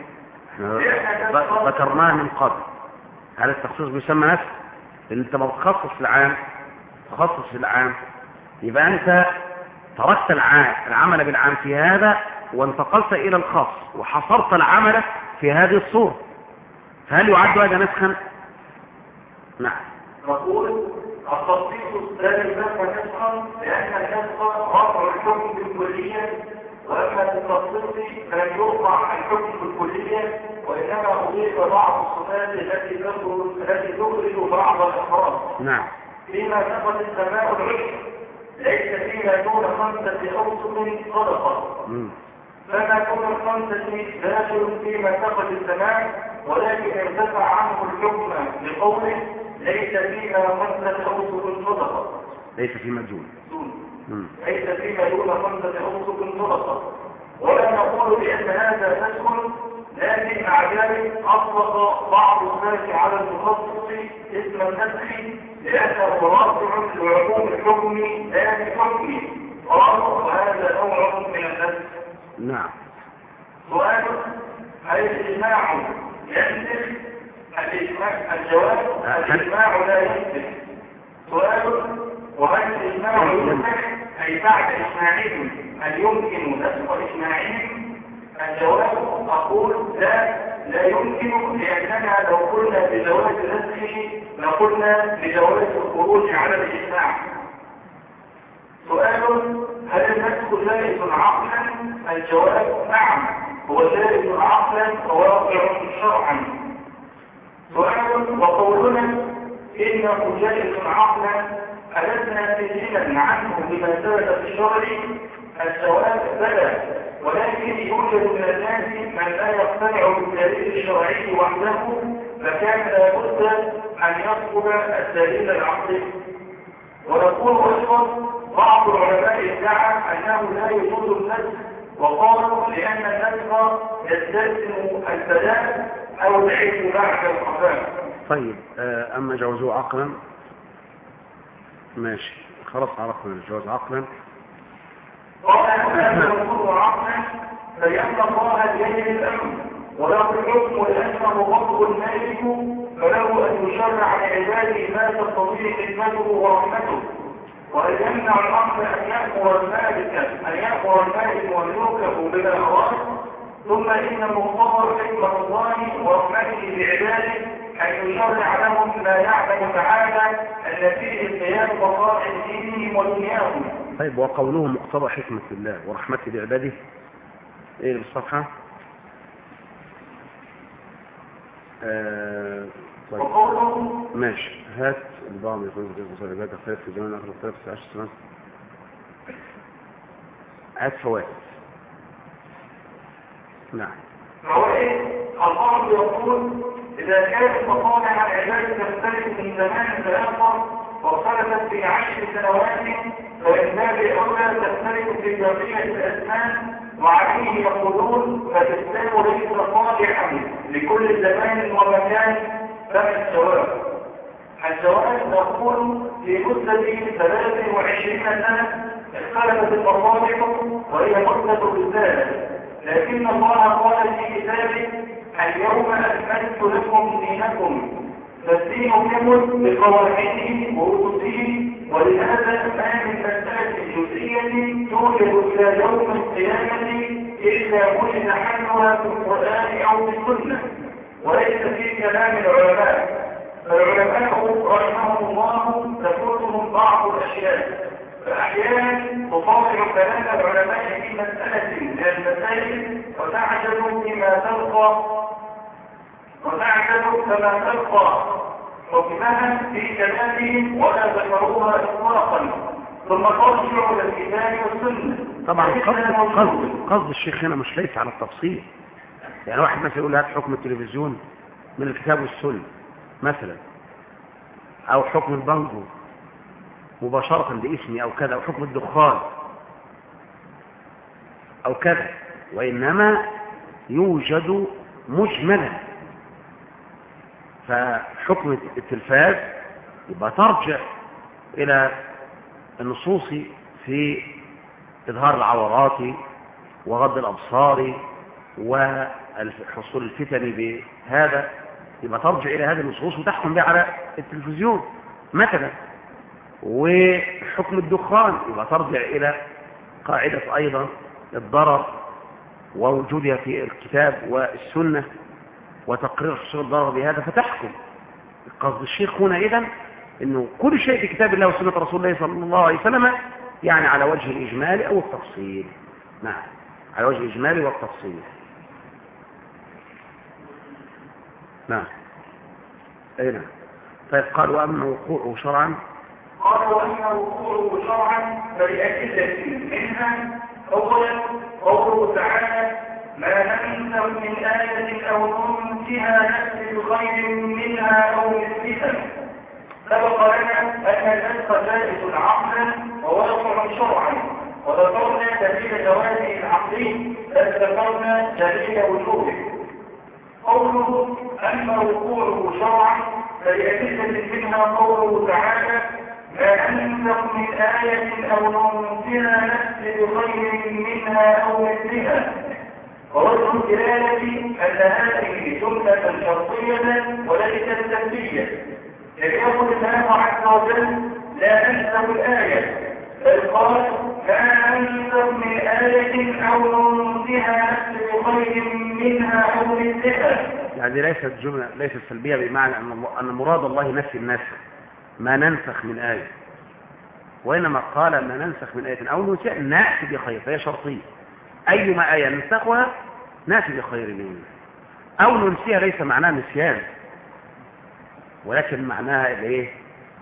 ذكرناها من قبل. هل التخصيص بيسمى نسخ لأن انت ما بتخصص العام تخصص العام يبقى انت تركت العام العمل بالعام في هذا وانتقلت إلى الخاص وحصرت العمل في هذه الصورة. فهل يعد هذا نسخا نعم. نقول التصديق لا يسمى نسخا لأن النسخ رفع الحكم بالكلية وأما في التصديق فلم يرفع الحكم بالكلية وإنما اضيف بعض الصفات التي تخرج التي تخرج بعض الاخراج نعم. فيما نقل السماء العشر ليس فيما دون خمسة اوسط صدقة. فما دون الخمسة داخل فيما نقل السماء ولكن ارتفع عنه الحكم لقوله ليس فيما خمسة أوسط صدقة. ليس فيما دون. ليس فيما دون خمسة أوسط صدقة. ولا نقول بأن هذا نسخ لكن مع ذلك أطلق بعض الناس على المخصص اسم النسخ لأنه رافع لعموم الحكم لا لحكمه. قالوا وهذا نوع من النسخ. نعم. سؤال هل الإجماع الإجماع الجواب الإجماع لا ينسخ سؤال وهل الإجماع ينسخ أي بعد إجماعهم هل يمكن نسخ إجماعهم؟ الجواب أقول لا لا يمكن لأننا لو قلنا بجواز نسخه لقلنا بجواز الخروج على الإجماع. سؤال هل النسخ جائز عقلا؟ الجواب نعم هو جائز عقلا وواقع شرعا. سؤال وقولنا انه جائز عقلا ألسنا سجلا عنه بما ثبت في الشرع. الجواب بلى ولكن يوجد من الناس من لا يقتنع بالدليل الشرعي وحده فكان لابد أن يطلب الدليل العقلي. ونقول أيضا بعض العلماء ادعى أنه لا يجوز النسخ وقالوا لأن النسخ يستلزم البلاء أو العلم بعد الخفاء طيب آه، أما جوزوه عقلا؟ ماشي خلاص عرفنا الجواز عقلا. قال هذا يكون عقلا فلان الله بيد الأمر وله الحكم لأنه فضل المالك فله أن يشرع لعباده ما تستطيع خدمته ورحمته. يمنع الأمر أن يأمر المالك أن يأمر المالك ثم إن حكمة الله ورحمته بعباده أن يشرع لهم ما يعلم تعالى أن فيه القيام دينهم ودنياهم. طيب وقوله مقتضى حكمة الله ورحمته بعباده إيه اللي بالصفحة؟ آه طيب وقوله ماشي هات البعض يقول مصاريبات الخير في زمان آخر الخير في عشر سنوات. هات فوائد. نعم. فهو إيه البعض يقول إذا كانت مصالح العباد تختلف من زمان لاخر واختلفت في عشر سنوات فإن باب أولى تختلف في بقية الأزمان وعليه يقولون فالإسلام ليس صالحا لكل زمان ومكان فما الجواب الجواب نقول في مدة 23 سنة اختلفت المصالح وهي مدة الرسالة. لكن الله قال في كتابه اليوم أكملت لكم دينكم فالدين يمت بقواعده وأسسه ولهذا ما من مسألة جزئية توجد إلى يوم القيامة إلا وجد حلها في القرآن أو في السنة وليس في كلام العلماء. فالعلماء رحمهم الله تفوتهم بعض الأشياء. فأحيانا تفاصل كلام العلماء في مسألة من المسائل وتعجب بما تلقى وتعجب كما تلقى. حكمها في كلامهم ولا ذكروها إطلاقا. ثم ترجع إلى الكتاب والسنة. طبعا قصد قصد قصد الشيخ هنا مش ليس على التفصيل. يعني واحد مثلا يقول هات حكم التلفزيون من الكتاب والسنة. مثلا أو حكم البنجو مباشرة باسمي أو كذا أو حكم الدخان أو كذا وإنما يوجد مجملا. فحكم التلفاز يبقى ترجع إلى النصوص في إظهار العورات وغض الأبصار وحصول الفتن بهذا يبقى ترجع إلى هذه النصوص وتحكم بها على التلفزيون مثلا. وحكم الدخان يبقى ترجع إلى قاعدة أيضا الضرر ووجودها في الكتاب والسنة وتقرير حصول الضرر بهذا فتحكم. قصد الشيخ هنا اذا إنه كل شيء في كتاب الله وسنة رسول الله صلى الله عليه وسلم يعني على وجه الإجمال أو التفصيل. نعم على وجه الإجمال والتفصيل. نعم. أي نعم. طيب قال واما وقوعه شرعا؟ قال وأما وقوعه شرعا فلأدلة منها أولا قوله تعالى ما ننسخ من آية أو ننسها نأتي بخير منها أو مثلها سبق لنا أن النسخ جائز عقلا وواقع شرعا وذكرنا دليل جوازه العقلي بل ذكرنا دليل وجوده. قوله أما وقوعه شرعا فلأدلة منها قوله تعالى ما ننسخ من آية أو ننسها نأتي بخير منها أو مثلها ووجه الدلالة أن هذه جملة شرطية وليست سلبية إذ يقول الله عز وجل لا ننسخ الآية. آية يعني ليست جملة ليست سلبية بمعنى أن مراد الله نفي النسخ ما ننسخ من آية. وإنما قال ما ننسخ من آية أو ننسخ نأتي بخير. فهي شرطية. أيما آية ننسخها نأتي بخير منها أو ننسيها ليس معناها نسيان ولكن معناها الايه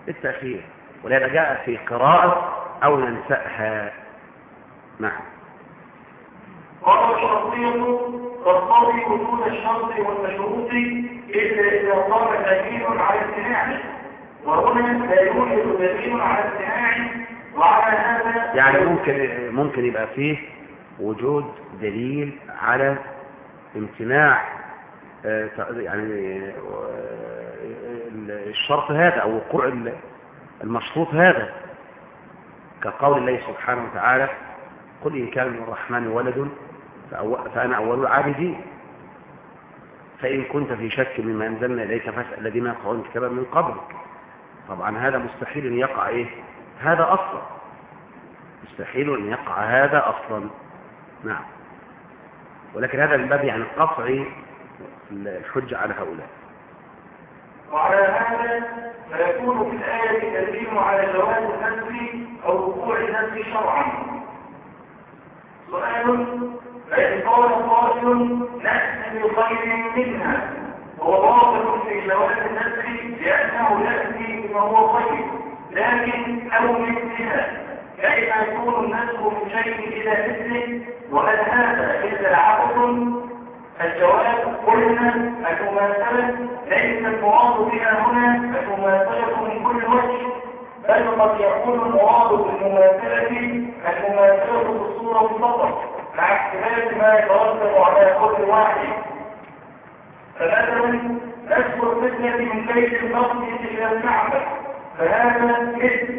التأخير. ولهذا جاء في قراءة أو ننسأها. نعم. قال وجود الشرط والمشروط إلا إذا دليل على امتناعه وهنا لا يوجد دليل على امتناعه وعلى هذا يعني ممكن ممكن يبقى فيه وجود دليل على امتناع آه، يعني آه، الشرط هذا أو وقوع المشروط هذا. كقول الله سبحانه وتعالى قل إن كان للرحمن ولد فأنا أول العابدين فإن كنت في شك مما أنزلنا إليك فاسأل الذين يقرؤون الكتاب من قبلك. طبعا هذا مستحيل أن يقع إيه؟ هذا أصلا. مستحيل أن يقع هذا أصلا. نعم. ولكن هذا من باب يعني قطع الحجة على هؤلاء. وعلى هذا فيكون في الآية دليل على جواز النسل أو النسل شرعا سؤال فإن قال قائل نأتي بخير منها. هو باطل في جواز النسل لأنه يأتي بما هو خير لكن أو مثلها كيف يكون النسل من شيء إلى مثله وهل هذا إلا عبث الجواب قلنا المماثلة ليس المراد بها هنا المماثلة من كل وجه. بل قد يكون المراد بالمماثلة المماثلة بالصورة فقط مع اختلاف ما يترتب على كل واحد. فمثلا نسب الفتنة من بيت المقدس إلى الكعبة فهذا مثل.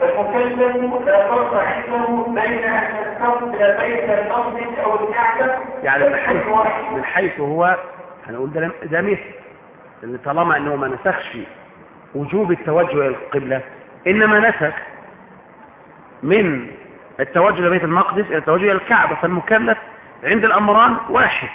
فالمكلف لا فرق عنده بين أن يستقبل بيت المقدس أو الكعبة يعني من حيث من حيث هو هنقول ده ده مثل. لأن طالما أنه ما نسخش وجوب التوجه إلى القبلة إنما نسخ من التوجه لبيت المقدس إلى التوجه إلى الكعبة فالمكلف عند الأمران واحد.